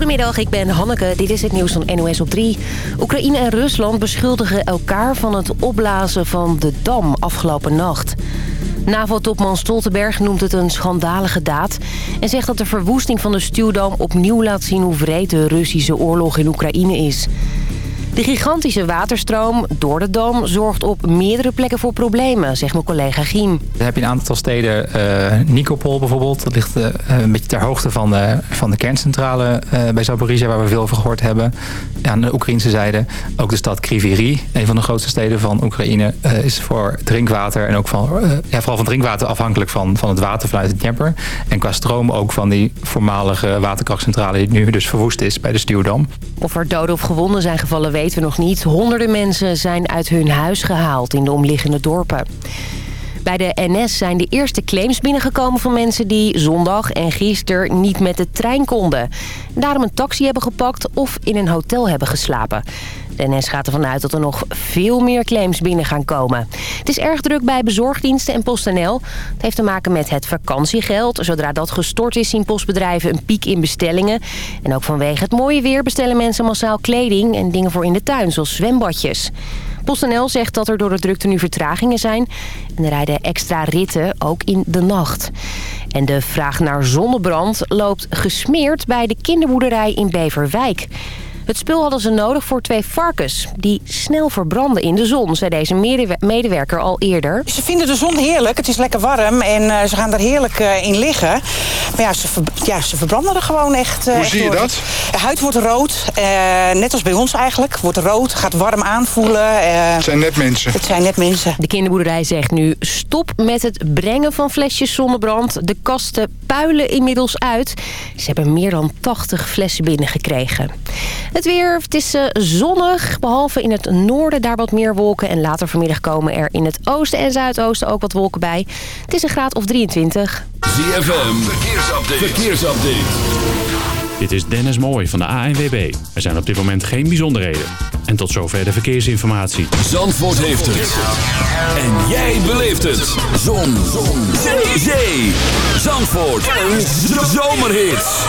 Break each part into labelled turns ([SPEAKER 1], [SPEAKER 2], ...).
[SPEAKER 1] Goedemiddag, ik ben Hanneke. Dit is het nieuws van NOS op 3. Oekraïne en Rusland beschuldigen elkaar van het opblazen van de dam afgelopen nacht. NAVO-topman Stoltenberg noemt het een schandalige daad... en zegt dat de verwoesting van de stuwdam opnieuw laat zien hoe wreed de Russische oorlog in Oekraïne is. De gigantische waterstroom door de dam zorgt op meerdere plekken voor problemen, zegt mijn collega Giem.
[SPEAKER 2] Dan heb je een aantal steden, uh, Nikopol bijvoorbeeld. Dat ligt uh, een beetje ter hoogte van de, van de kerncentrale uh, bij Zaporizhia, waar we veel over gehoord hebben. Aan de Oekraïnse zijde. Ook de stad Kriviri, een van de grootste steden van Oekraïne, is voor drinkwater en ook van, ja, vooral van drinkwater afhankelijk van, van het water vanuit het Dnieper. En qua stroom ook van die voormalige waterkrachtcentrale die nu dus verwoest is bij de Stuwdam.
[SPEAKER 1] Of er doden of gewonden zijn gevallen weten we nog niet. Honderden mensen zijn uit hun huis gehaald in de omliggende dorpen. Bij de NS zijn de eerste claims binnengekomen van mensen die zondag en gisteren niet met de trein konden. Daarom een taxi hebben gepakt of in een hotel hebben geslapen. De NS gaat ervan uit dat er nog veel meer claims binnen gaan komen. Het is erg druk bij bezorgdiensten en PostNL. Het heeft te maken met het vakantiegeld. Zodra dat gestort is zien postbedrijven een piek in bestellingen. En ook vanwege het mooie weer bestellen mensen massaal kleding en dingen voor in de tuin, zoals zwembadjes. PostNL zegt dat er door de drukte nu vertragingen zijn. En er rijden extra ritten, ook in de nacht. En de vraag naar zonnebrand loopt gesmeerd bij de kinderboerderij in Beverwijk. Het spul hadden ze nodig voor twee varkens die snel verbranden in de zon, zei deze medewerker al eerder.
[SPEAKER 3] Ze vinden de zon heerlijk, het is lekker warm en uh, ze gaan er heerlijk uh, in liggen. Maar ja ze, ja, ze verbranden er gewoon echt.
[SPEAKER 4] Uh, Hoe zie je dat?
[SPEAKER 3] De huid wordt rood, net als bij ons eigenlijk. Wordt rood, gaat warm aanvoelen.
[SPEAKER 4] het zijn net mensen.
[SPEAKER 3] Het zijn net mensen.
[SPEAKER 1] De kinderboerderij zegt nu stop met het brengen van flesjes zonnebrand. De kasten puilen inmiddels uit. Ze hebben meer dan 80 flessen binnengekregen. Het weer, het is uh, zonnig, behalve in het noorden daar wat meer wolken. En later vanmiddag komen er in het oosten en zuidoosten ook wat wolken bij. Het is een graad of 23.
[SPEAKER 5] ZFM, verkeersupdate. verkeersupdate. Dit is Dennis Mooij van de ANWB. Er zijn op dit moment geen bijzonderheden. En tot zover de verkeersinformatie.
[SPEAKER 6] Zandvoort heeft het. En jij beleeft het. Zon. Zon. Zee. Zandvoort. Een zomerhit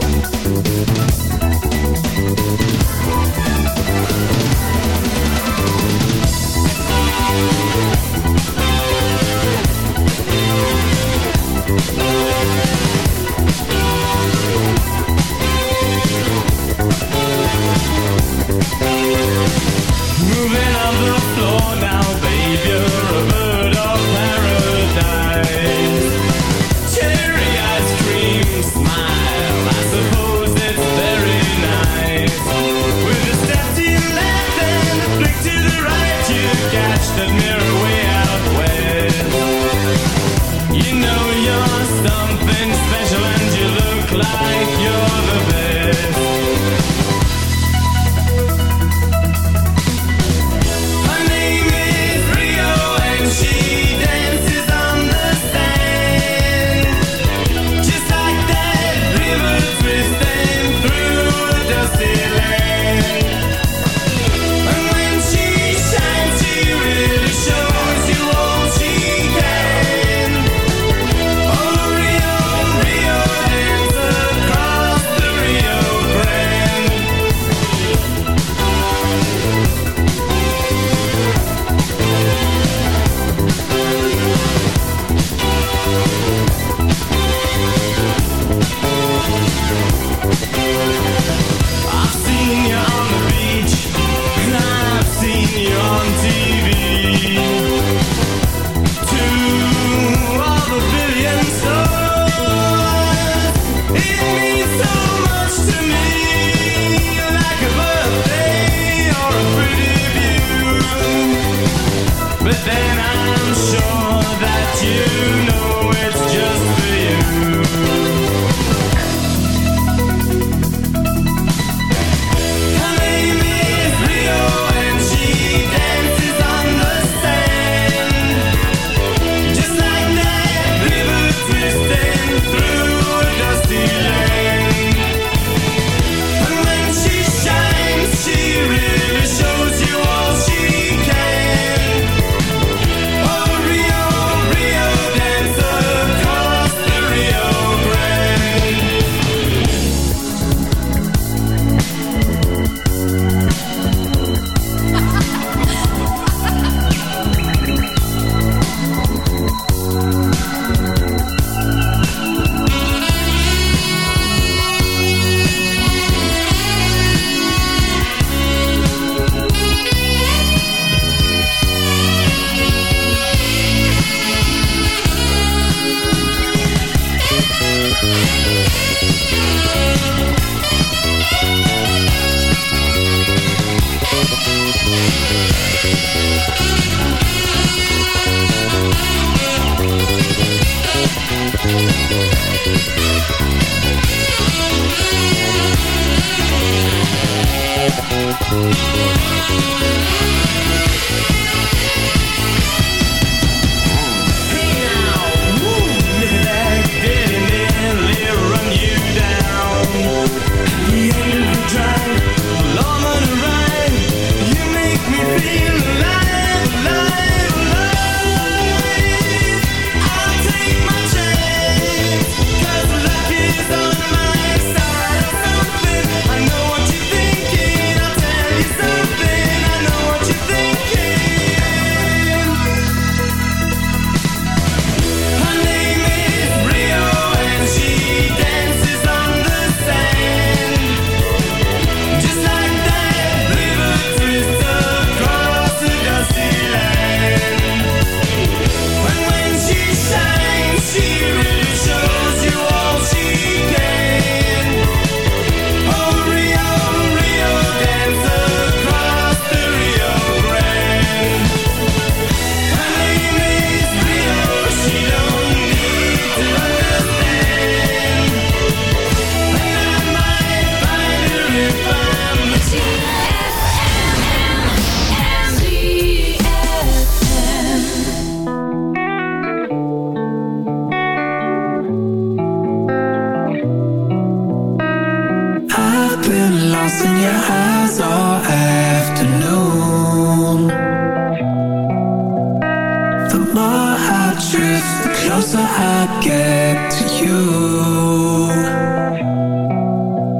[SPEAKER 7] The
[SPEAKER 8] more I drift, the closer I get to you.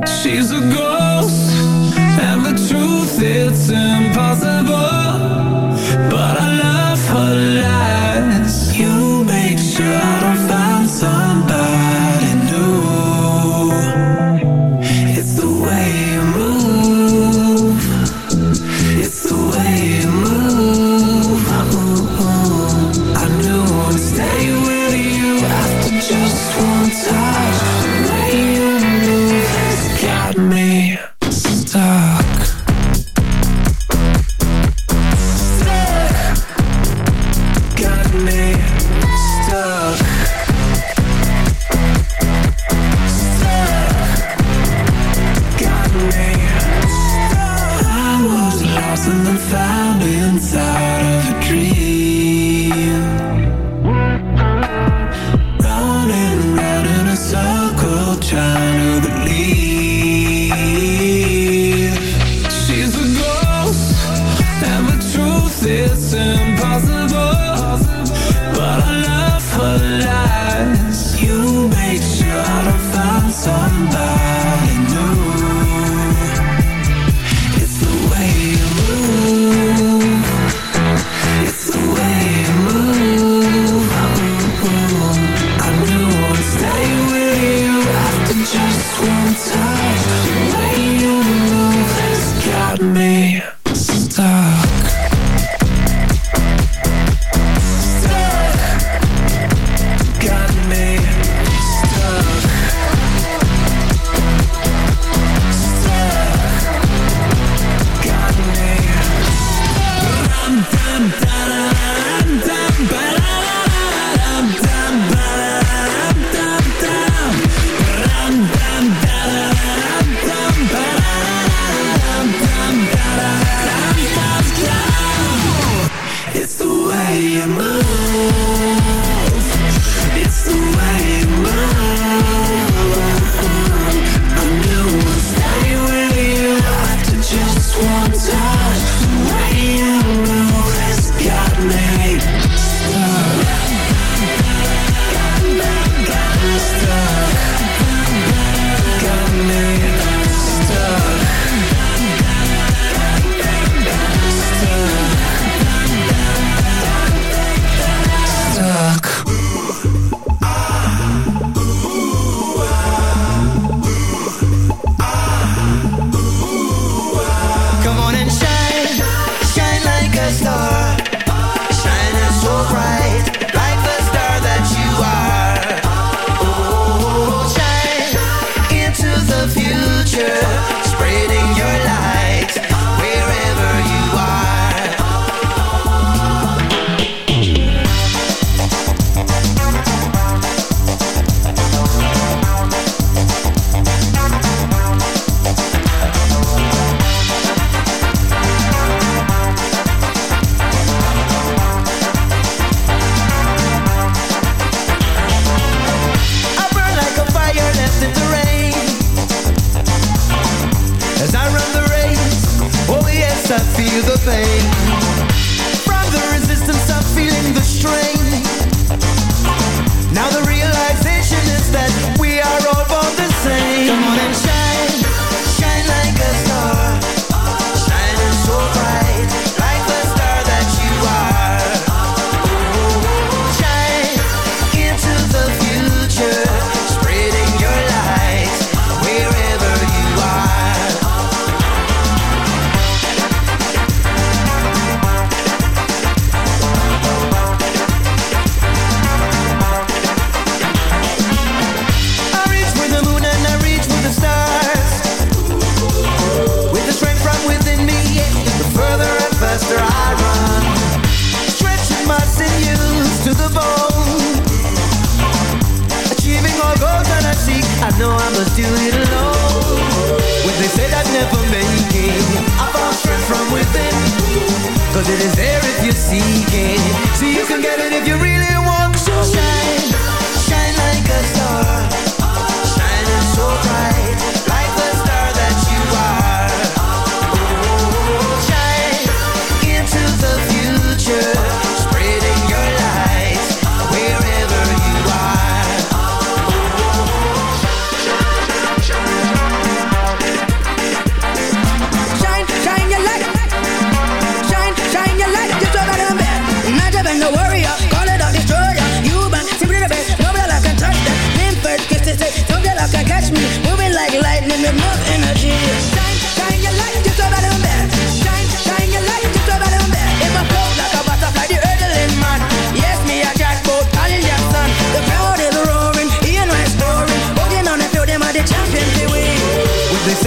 [SPEAKER 8] She's a girl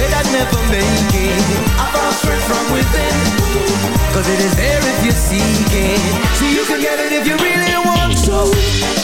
[SPEAKER 8] said I'd never make it. I found strength from within. Cause it is there if you're seeking. See, so you can get it if you really want to.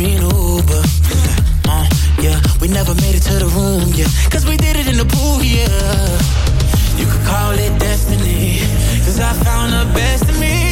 [SPEAKER 9] me
[SPEAKER 10] an Uber. Uh, yeah, we never made it to the room, yeah. Cause we did it in the pool, yeah. You could call it destiny. Cause I found the best in me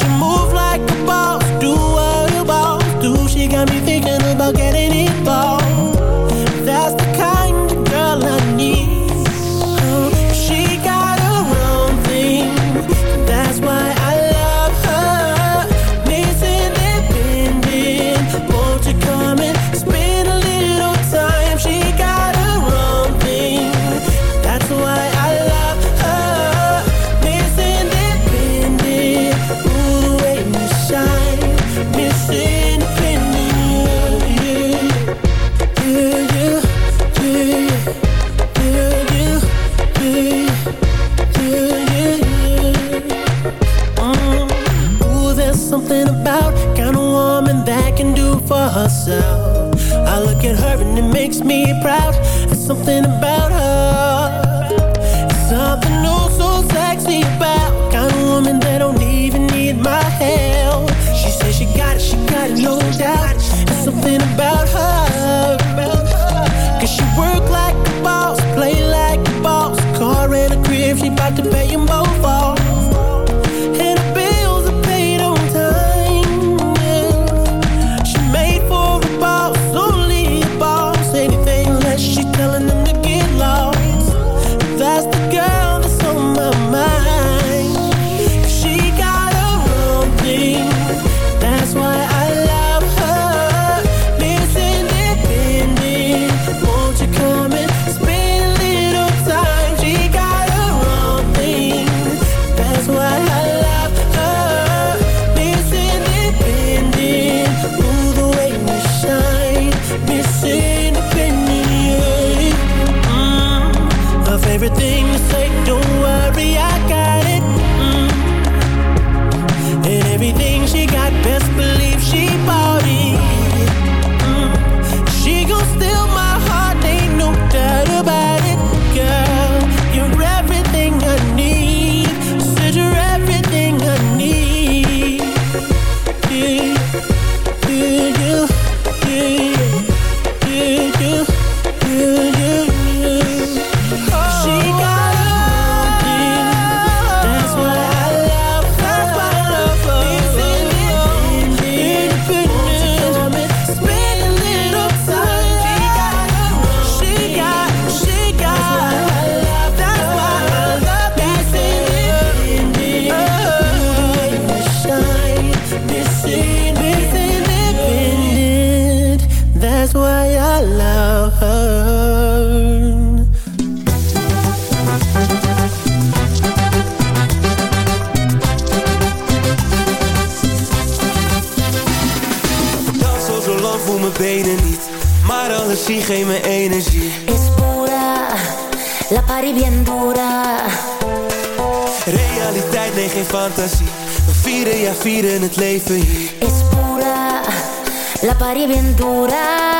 [SPEAKER 9] she move makes me proud. There's something about her. There's something new. so sexy about Kind of woman that don't even need my help. She says she got it, she got it, no doubt. There's something about everything to say. Don't vieren het leven hier.
[SPEAKER 11] Es pura, la party bien dura.